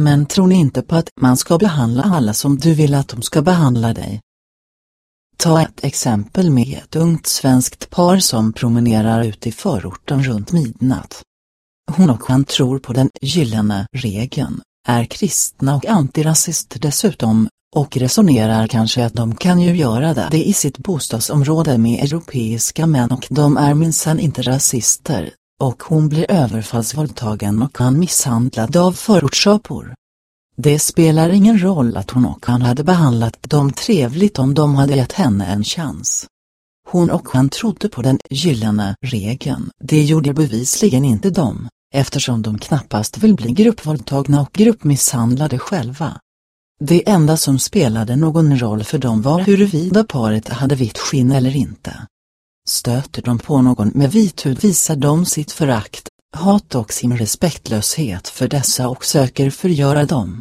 Men tror ni inte på att man ska behandla alla som du vill att de ska behandla dig? Ta ett exempel med ett ungt svenskt par som promenerar ut i förorten runt midnatt. Hon och han tror på den gyllene regeln, är kristna och antirasister dessutom, och resonerar kanske att de kan ju göra det i sitt bostadsområde med europeiska män och de är minsann inte rasister, och hon blir överfallsvåldtagen och han misshandlad av förortsapor. Det spelar ingen roll att hon och han hade behandlat dem trevligt om de hade gett henne en chans. Hon och han trodde på den gyllene regeln. Det gjorde bevisligen inte de, eftersom de knappast vill bli gruppvåldtagna och gruppmisshandlade själva. Det enda som spelade någon roll för dem var huruvida paret hade vitt skinn eller inte. Stöter de på någon med vit hud visar de sitt förakt, hat och sin respektlöshet för dessa och söker förgöra dem.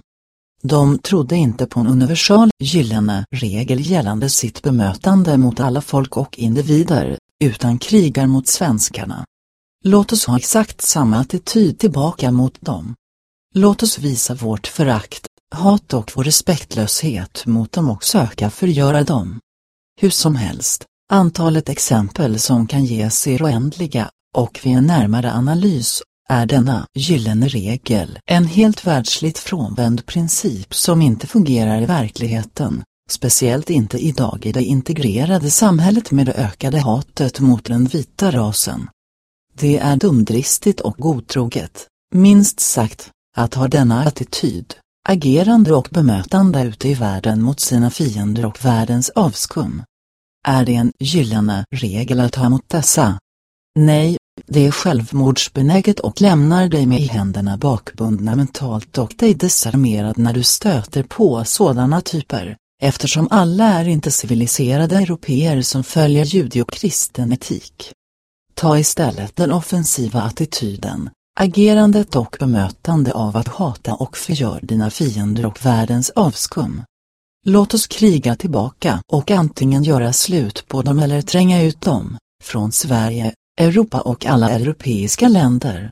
De trodde inte på en universal gyllene regel gällande sitt bemötande mot alla folk och individer, utan krigar mot svenskarna. Låt oss ha exakt samma attityd tillbaka mot dem. Låt oss visa vårt förakt, hat och vår respektlöshet mot dem och söka förgöra dem. Hur som helst, antalet exempel som kan ges är oändliga, och vid en närmare analys är denna gyllene regel en helt världsligt frånvänd princip som inte fungerar i verkligheten, speciellt inte idag i det integrerade samhället med det ökade hatet mot den vita rasen. Det är dumdristigt och godtroget, minst sagt, att ha denna attityd, agerande och bemötande ute i världen mot sina fiender och världens avskum. Är det en gyllene regel att ha emot dessa? Nej, det är självmordsbenäget och lämnar dig med i händerna bakbundna mentalt och dig desarmerad när du stöter på sådana typer, eftersom alla är inte civiliserade europeer som följer judeokristen etik. Ta istället den offensiva attityden, agerandet och bemötande av att hata och förgör dina fiender och världens avskum. Låt oss kriga tillbaka och antingen göra slut på dem eller tränga ut dem, från Sverige, Europa och alla europeiska länder.